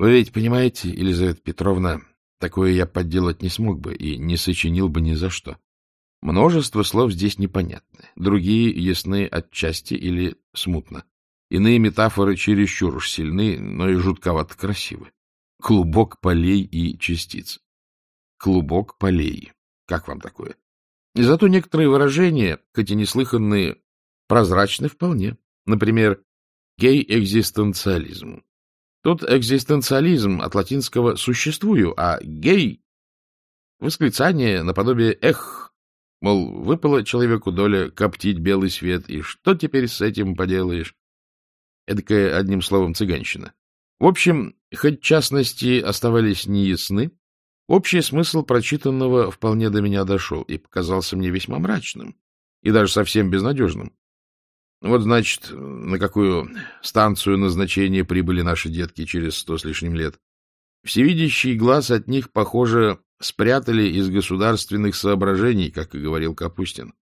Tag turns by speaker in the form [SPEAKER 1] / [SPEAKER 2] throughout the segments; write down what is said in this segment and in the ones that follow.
[SPEAKER 1] Вы ведь понимаете, Елизавета Петровна, такое я подделать не смог бы и не сочинил бы ни за что. Множество слов здесь непонятны, другие ясны отчасти или смутно. Иные метафоры чересчур уж сильны, но и жутковато красивы. Клубок полей и частиц. Клубок полей. Как вам такое? И зато некоторые выражения, хоть и неслыханные, прозрачны вполне. Например, гей-экзистенциализм. Тут экзистенциализм от латинского «существую», а гей — восклицание наподобие «эх», мол, выпало человеку доля коптить белый свет, и что теперь с этим поделаешь? Эдакая, одним словом, цыганщина. В общем, хоть частности оставались неясны, общий смысл прочитанного вполне до меня дошел и показался мне весьма мрачным и даже совсем безнадежным. Вот, значит, на какую станцию назначения прибыли наши детки через сто с лишним лет. Всевидящий глаз от них, похоже, спрятали из государственных соображений, как и говорил Капустин.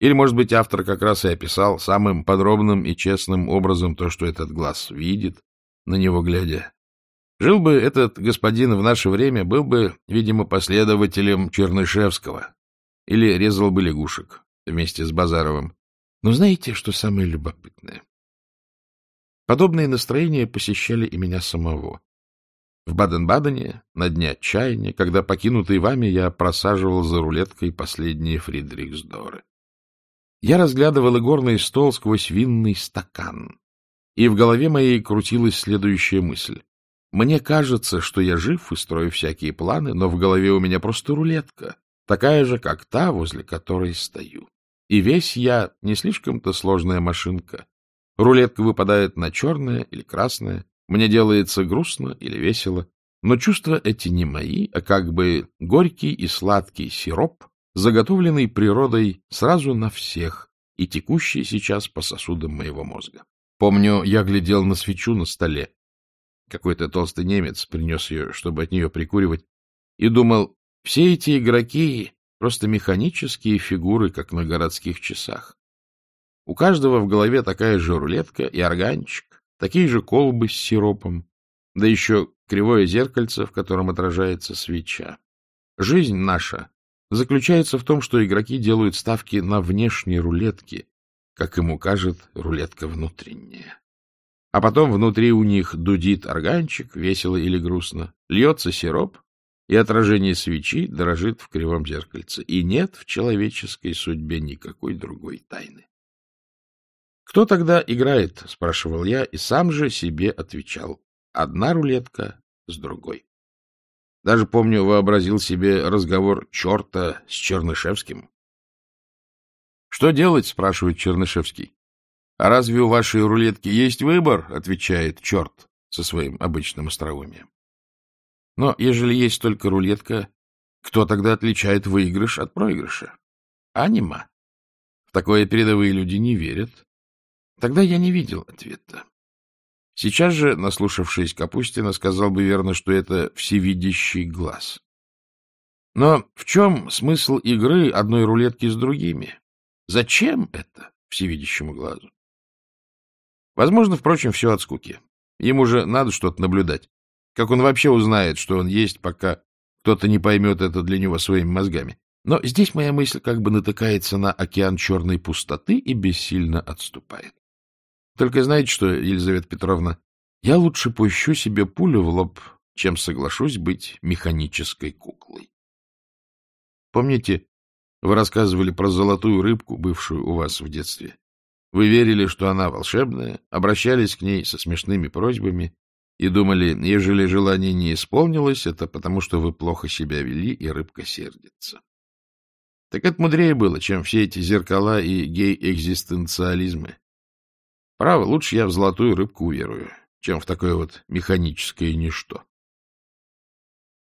[SPEAKER 1] Или, может быть, автор как раз и описал самым подробным и честным образом то, что этот глаз видит, на него глядя. Жил бы этот господин в наше время, был бы, видимо, последователем Чернышевского. Или резал бы лягушек вместе с Базаровым. Но знаете, что самое любопытное? Подобные настроения посещали и меня самого. В Баден-Бадене, на дне отчаяния, когда, покинутый вами, я просаживал за рулеткой последние Фридрихсдоры. Я разглядывал игорный стол сквозь винный стакан, и в голове моей крутилась следующая мысль. Мне кажется, что я жив и строю всякие планы, но в голове у меня просто рулетка, такая же, как та, возле которой стою. И весь я не слишком-то сложная машинка. Рулетка выпадает на черное или красное, мне делается грустно или весело, но чувства эти не мои, а как бы горький и сладкий сироп, заготовленный природой сразу на всех и текущий сейчас по сосудам моего мозга. Помню, я глядел на свечу на столе. Какой-то толстый немец принес ее, чтобы от нее прикуривать, и думал, все эти игроки Просто механические фигуры, как на городских часах. У каждого в голове такая же рулетка и органчик, такие же колбы с сиропом, да еще кривое зеркальце, в котором отражается свеча. Жизнь наша заключается в том, что игроки делают ставки на внешние рулетки, как им укажет рулетка внутренняя. А потом внутри у них дудит органчик, весело или грустно, льется сироп, и отражение свечи дрожит в кривом зеркальце, и нет в человеческой судьбе никакой другой тайны. «Кто тогда играет?» — спрашивал я, и сам же себе отвечал. Одна рулетка с другой. Даже, помню, вообразил себе разговор черта с Чернышевским. «Что делать?» — спрашивает Чернышевский. «А разве у вашей рулетки есть выбор?» — отвечает черт со своим обычным остроумием. Но ежели есть только рулетка, кто тогда отличает выигрыш от проигрыша? Анима. В такое передовые люди не верят. Тогда я не видел ответа. Сейчас же, наслушавшись Капустина, сказал бы верно, что это всевидящий глаз. Но в чем смысл игры одной рулетки с другими? Зачем это всевидящему глазу? Возможно, впрочем, все от скуки. Ему же надо что-то наблюдать. Как он вообще узнает, что он есть, пока кто-то не поймет это для него своими мозгами? Но здесь моя мысль как бы натыкается на океан черной пустоты и бессильно отступает. Только знаете что, Елизавета Петровна, я лучше пущу себе пулю в лоб, чем соглашусь быть механической куклой. Помните, вы рассказывали про золотую рыбку, бывшую у вас в детстве? Вы верили, что она волшебная, обращались к ней со смешными просьбами, и думали, ежели желание не исполнилось, это потому, что вы плохо себя вели, и рыбка сердится. Так это мудрее было, чем все эти зеркала и гей-экзистенциализмы. Право, лучше я в золотую рыбку уверую, чем в такое вот механическое ничто.